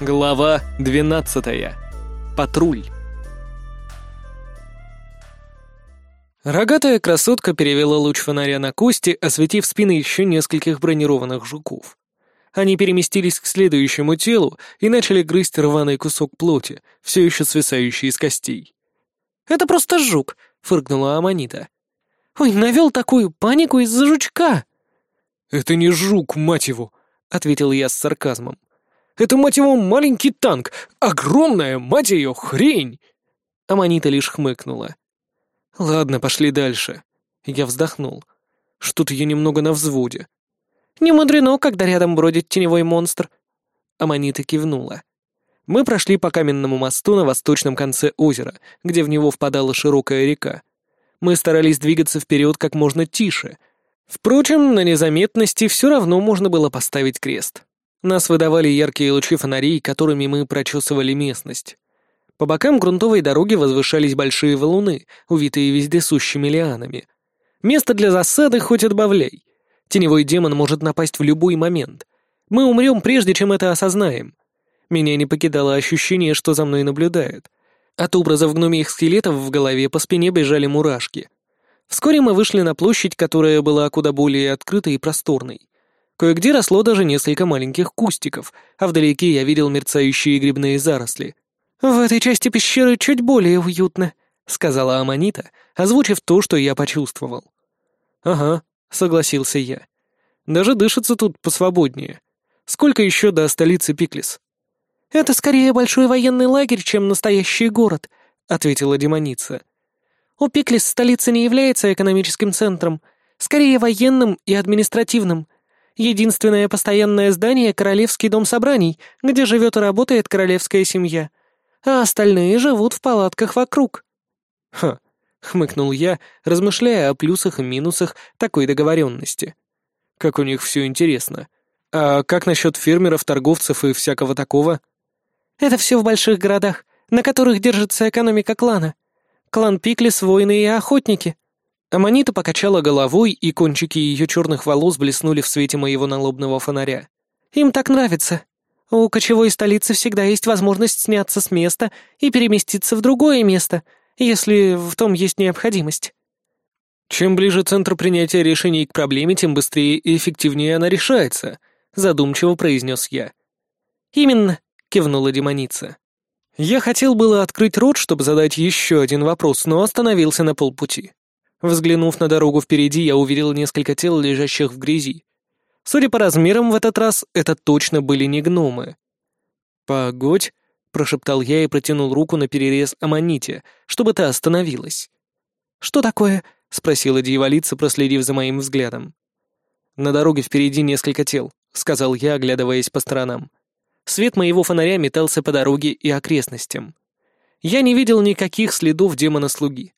Глава 12. Патруль. Рогатая красотка перевела луч фонаря на кости, осветив спины еще нескольких бронированных жуков. Они переместились к следующему телу и начали грызть рваный кусок плоти, все еще свисающий из костей. «Это просто жук», — фыркнула Аманита. «Ой, навел такую панику из-за жучка!» «Это не жук, мать его!» — ответил я с сарказмом. Это, мать его, маленький танк! Огромная, мать ее, хрень!» Аманита лишь хмыкнула. «Ладно, пошли дальше». Я вздохнул. Что-то я немного на взводе. «Не мудрено, когда рядом бродит теневой монстр». Аманита кивнула. Мы прошли по каменному мосту на восточном конце озера, где в него впадала широкая река. Мы старались двигаться вперед как можно тише. Впрочем, на незаметности все равно можно было поставить крест. Нас выдавали яркие лучи фонарей, которыми мы прочесывали местность. По бокам грунтовой дороги возвышались большие валуны, увитые вездесущими лианами. Место для засады хоть отбавляй. Теневой демон может напасть в любой момент. Мы умрем, прежде чем это осознаем. Меня не покидало ощущение, что за мной наблюдают. От образов гномьих скелетов в голове по спине бежали мурашки. Вскоре мы вышли на площадь, которая была куда более открытой и просторной. Кое-где росло даже несколько маленьких кустиков, а вдалеке я видел мерцающие грибные заросли. «В этой части пещеры чуть более уютно», — сказала Аманита, озвучив то, что я почувствовал. «Ага», — согласился я. «Даже дышится тут посвободнее. Сколько еще до столицы Пиклис?» «Это скорее большой военный лагерь, чем настоящий город», — ответила демоница. «У Пиклис столица не является экономическим центром, скорее военным и административным. Единственное постоянное здание — Королевский дом собраний, где живет и работает королевская семья, а остальные живут в палатках вокруг». «Ха», — хмыкнул я, размышляя о плюсах и минусах такой договоренности. «Как у них все интересно. А как насчет фермеров, торговцев и всякого такого?» «Это все в больших городах, на которых держится экономика клана. Клан Пиклис — воины и охотники», Аманита покачала головой, и кончики ее черных волос блеснули в свете моего налобного фонаря. «Им так нравится. У кочевой столицы всегда есть возможность сняться с места и переместиться в другое место, если в том есть необходимость». «Чем ближе центр принятия решений к проблеме, тем быстрее и эффективнее она решается», — задумчиво произнес я. «Именно», — кивнула демоница. Я хотел было открыть рот, чтобы задать еще один вопрос, но остановился на полпути. Взглянув на дорогу впереди, я увидел несколько тел, лежащих в грязи. Судя по размерам, в этот раз это точно были не гномы. «Погодь», — прошептал я и протянул руку на перерез Аманите, чтобы та остановилась. «Что такое?» — спросила дьяволица, проследив за моим взглядом. «На дороге впереди несколько тел», — сказал я, оглядываясь по сторонам. Свет моего фонаря метался по дороге и окрестностям. Я не видел никаких следов демона-слуги.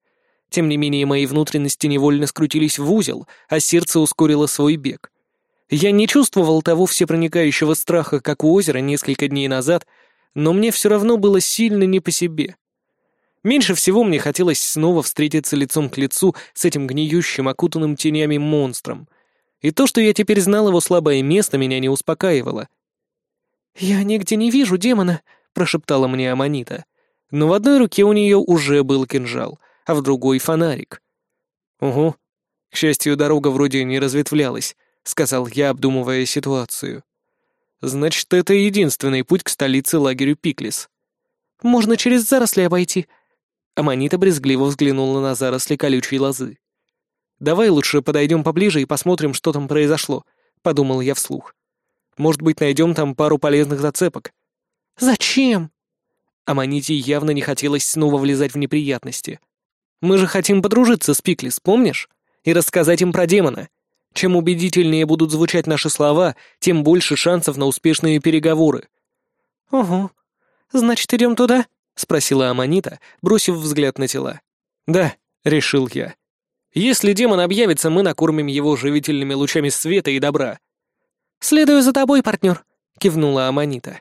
Тем не менее, мои внутренности невольно скрутились в узел, а сердце ускорило свой бег. Я не чувствовал того всепроникающего страха, как у озера несколько дней назад, но мне все равно было сильно не по себе. Меньше всего мне хотелось снова встретиться лицом к лицу с этим гниющим, окутанным тенями монстром. И то, что я теперь знал его слабое место, меня не успокаивало. «Я нигде не вижу демона», — прошептала мне Аманита. Но в одной руке у нее уже был кинжал — а в другой — фонарик. «Угу. К счастью, дорога вроде не разветвлялась», — сказал я, обдумывая ситуацию. «Значит, это единственный путь к столице лагерю Пиклис». «Можно через заросли обойти». Аманита брезгливо взглянула на заросли колючей лозы. «Давай лучше подойдем поближе и посмотрим, что там произошло», — подумал я вслух. «Может быть, найдем там пару полезных зацепок». «Зачем?» Аманите явно не хотелось снова влезать в неприятности. Мы же хотим подружиться с Пиклис, помнишь? И рассказать им про демона. Чем убедительнее будут звучать наши слова, тем больше шансов на успешные переговоры». «Угу. Значит, идем туда?» — спросила Аманита, бросив взгляд на тела. «Да», — решил я. «Если демон объявится, мы накормим его живительными лучами света и добра». «Следую за тобой, партнер», — кивнула Аманита.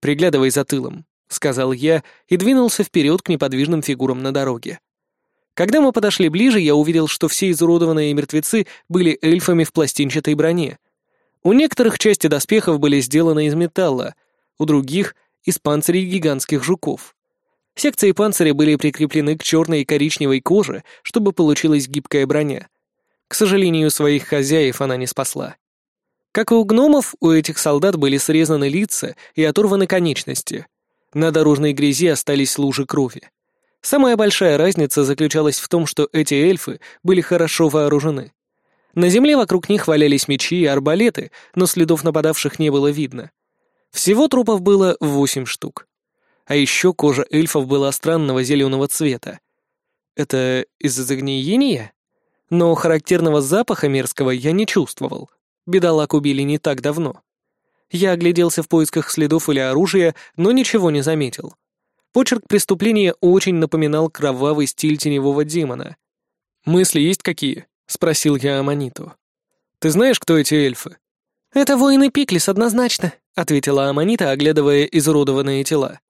«Приглядывай за тылом», — сказал я и двинулся вперед к неподвижным фигурам на дороге. Когда мы подошли ближе, я увидел, что все изуродованные мертвецы были эльфами в пластинчатой броне. У некоторых части доспехов были сделаны из металла, у других — из панцирей гигантских жуков. Секции панциря были прикреплены к черной и коричневой коже, чтобы получилась гибкая броня. К сожалению, своих хозяев она не спасла. Как и у гномов, у этих солдат были срезаны лица и оторваны конечности. На дорожной грязи остались лужи крови. Самая большая разница заключалась в том, что эти эльфы были хорошо вооружены. На земле вокруг них валялись мечи и арбалеты, но следов нападавших не было видно. Всего трупов было восемь штук. А еще кожа эльфов была странного зеленого цвета. Это из-за загниения? Но характерного запаха мерзкого я не чувствовал. Бедолаг убили не так давно. Я огляделся в поисках следов или оружия, но ничего не заметил. Почерк преступления очень напоминал кровавый стиль теневого демона. «Мысли есть какие?» — спросил я Аманиту. «Ты знаешь, кто эти эльфы?» «Это воины Пиклис, однозначно», — ответила Аманита, оглядывая изуродованные тела.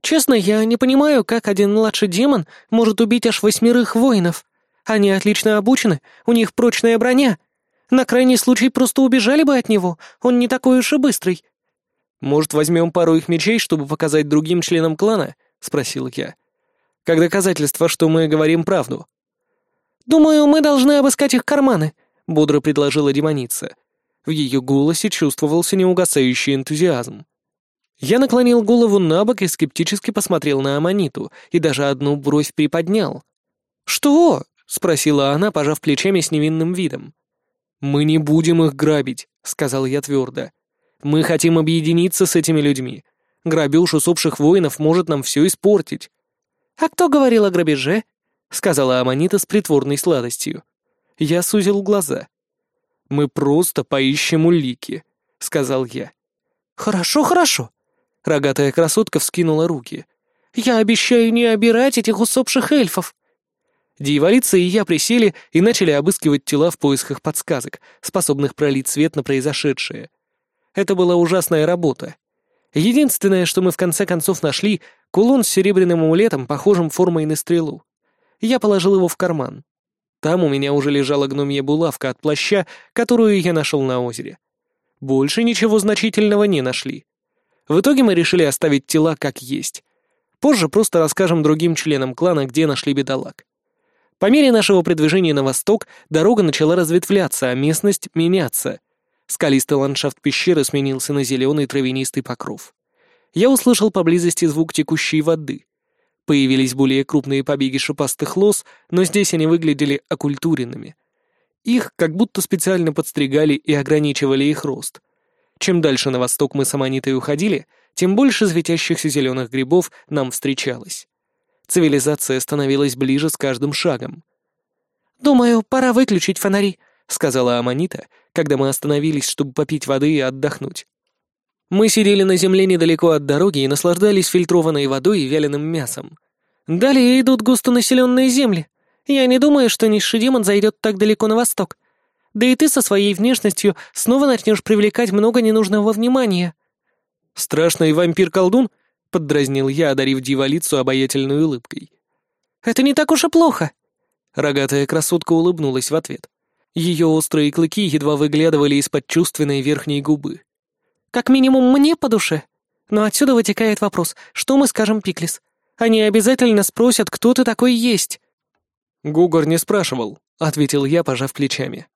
«Честно, я не понимаю, как один младший демон может убить аж восьмерых воинов. Они отлично обучены, у них прочная броня. На крайний случай просто убежали бы от него, он не такой уж и быстрый». «Может, возьмем пару их мечей, чтобы показать другим членам клана?» — спросил я. «Как доказательство, что мы говорим правду». «Думаю, мы должны обыскать их карманы», — бодро предложила демоница. В ее голосе чувствовался неугасающий энтузиазм. Я наклонил голову на бок и скептически посмотрел на Аманиту, и даже одну бровь приподнял. «Что?» — спросила она, пожав плечами с невинным видом. «Мы не будем их грабить», — сказал я твердо. «Мы хотим объединиться с этими людьми. Грабеж усопших воинов может нам все испортить». «А кто говорил о грабеже?» — сказала Аманита с притворной сладостью. Я сузил глаза. «Мы просто поищем улики», — сказал я. «Хорошо, хорошо». Рогатая красотка вскинула руки. «Я обещаю не обирать этих усопших эльфов». Дьяволица и я присели и начали обыскивать тела в поисках подсказок, способных пролить свет на произошедшее. Это была ужасная работа. Единственное, что мы в конце концов нашли, кулон с серебряным амулетом, похожим формой на стрелу. Я положил его в карман. Там у меня уже лежала гномья булавка от плаща, которую я нашел на озере. Больше ничего значительного не нашли. В итоге мы решили оставить тела как есть. Позже просто расскажем другим членам клана, где нашли бедолаг. По мере нашего продвижения на восток дорога начала разветвляться, а местность меняться. Скалистый ландшафт пещеры сменился на зеленый травянистый покров. Я услышал поблизости звук текущей воды. Появились более крупные побеги шипастых лос, но здесь они выглядели окультуренными. Их как будто специально подстригали и ограничивали их рост. Чем дальше на восток мы с Аманитой уходили, тем больше светящихся зеленых грибов нам встречалось. Цивилизация становилась ближе с каждым шагом. «Думаю, пора выключить фонари», — сказала Аманита, когда мы остановились, чтобы попить воды и отдохнуть. Мы сидели на земле недалеко от дороги и наслаждались фильтрованной водой и вяленым мясом. Далее идут густонаселенные земли. Я не думаю, что низший демон зайдет так далеко на восток. Да и ты со своей внешностью снова начнешь привлекать много ненужного внимания. Страшный вампир-колдун? Поддразнил я, одарив дьяволицу обаятельной улыбкой. Это не так уж и плохо. Рогатая красотка улыбнулась в ответ. Ее острые клыки едва выглядывали из-под чувственной верхней губы. Как минимум мне по душе. Но отсюда вытекает вопрос, что мы скажем Пиклис? Они обязательно спросят, кто ты такой есть. Гугор не спрашивал, ответил я, пожав плечами.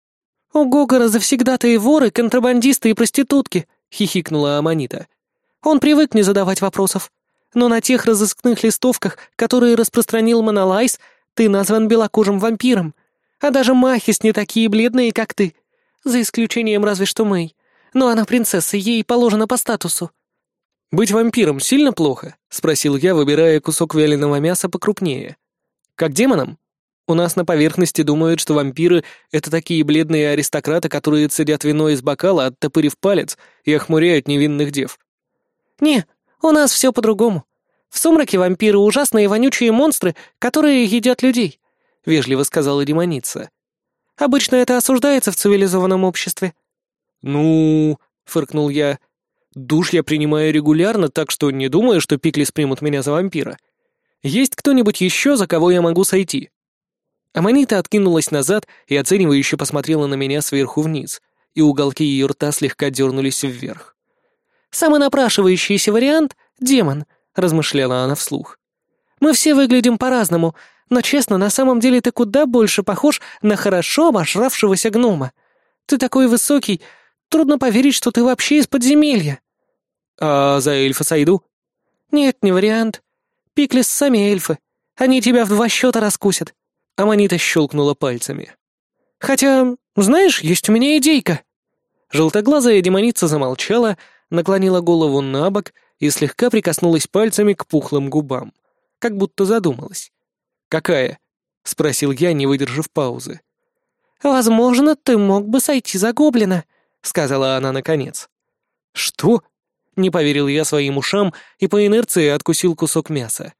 У Гогора завсегдатые воры, контрабандисты и проститутки, хихикнула Аманита. Он привык не задавать вопросов. Но на тех разыскных листовках, которые распространил Монолайс, ты назван белокожим вампиром. А даже Махис не такие бледные, как ты. За исключением разве что Мэй. Но она принцесса, ей положено по статусу». «Быть вампиром сильно плохо?» — спросил я, выбирая кусок вяленого мяса покрупнее. «Как демонам? У нас на поверхности думают, что вампиры — это такие бледные аристократы, которые цедят вино из бокала, оттопырив палец, и охмуряют невинных дев». «Не, у нас все по-другому. В сумраке вампиры — ужасные вонючие монстры, которые едят людей», — вежливо сказала демоница. «Обычно это осуждается в цивилизованном обществе». «Ну...» — фыркнул я. «Душ я принимаю регулярно, так что не думаю, что Пиклис примут меня за вампира. Есть кто-нибудь еще, за кого я могу сойти?» Аманита откинулась назад и оценивающе посмотрела на меня сверху вниз, и уголки ее рта слегка дернулись вверх. «Самый напрашивающийся вариант демон», — размышляла она вслух. «Мы все выглядим по-разному, но, честно, на самом деле ты куда больше похож на хорошо обожравшегося гнома. Ты такой высокий, трудно поверить, что ты вообще из подземелья». «А за эльфа сойду?» «Нет, не вариант. Пиклис сами эльфы. Они тебя в два счета раскусят». Аманита щелкнула пальцами. «Хотя, знаешь, есть у меня идейка». Желтоглазая демоница замолчала, наклонила голову на бок и слегка прикоснулась пальцами к пухлым губам, как будто задумалась. «Какая?» — спросил я, не выдержав паузы. «Возможно, ты мог бы сойти за гоблина», — сказала она наконец. «Что?» — не поверил я своим ушам и по инерции откусил кусок мяса.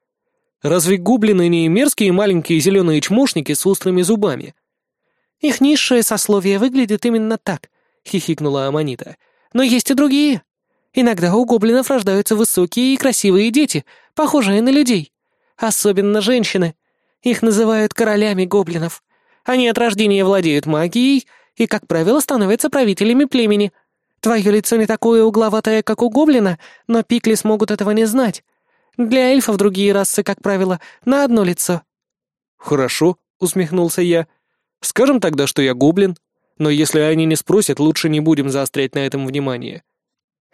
«Разве гоблины не мерзкие маленькие зеленые чмошники с острыми зубами?» «Их низшее сословие выглядит именно так», — хихикнула Аманита. «Но есть и другие. Иногда у гоблинов рождаются высокие и красивые дети, похожие на людей. Особенно женщины. Их называют королями гоблинов. Они от рождения владеют магией и, как правило, становятся правителями племени. Твое лицо не такое угловатое, как у гоблина, но пикли смогут этого не знать. Для эльфов другие расы, как правило, на одно лицо». «Хорошо», — усмехнулся я. «Скажем тогда, что я гоблин, но если они не спросят, лучше не будем заострять на этом внимание».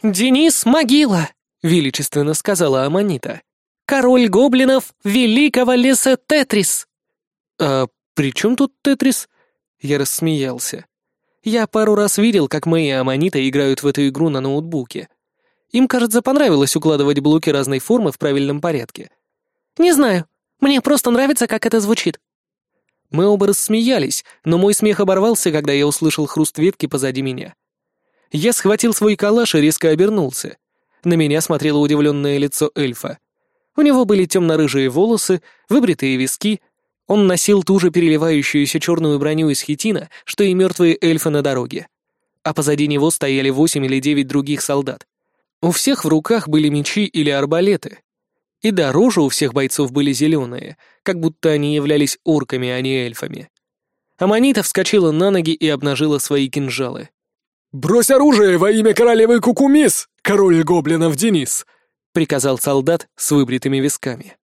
«Денис Могила!» — величественно сказала Аманита. «Король гоблинов великого леса Тетрис!» «А при чем тут Тетрис?» Я рассмеялся. Я пару раз видел, как мои Аманита играют в эту игру на ноутбуке. Им, кажется, понравилось укладывать блоки разной формы в правильном порядке. «Не знаю. Мне просто нравится, как это звучит». Мы оба рассмеялись, но мой смех оборвался, когда я услышал хруст ветки позади меня. Я схватил свой калаш и резко обернулся. На меня смотрело удивленное лицо эльфа. У него были темно-рыжие волосы, выбритые виски. Он носил ту же переливающуюся черную броню из хитина, что и мертвые эльфы на дороге. А позади него стояли восемь или девять других солдат. У всех в руках были мечи или арбалеты. И дороже у всех бойцов были зеленые, как будто они являлись орками, а не эльфами. Аманита вскочила на ноги и обнажила свои кинжалы. «Брось оружие во имя королевы Кукумис, король гоблинов Денис!» — приказал солдат с выбритыми висками.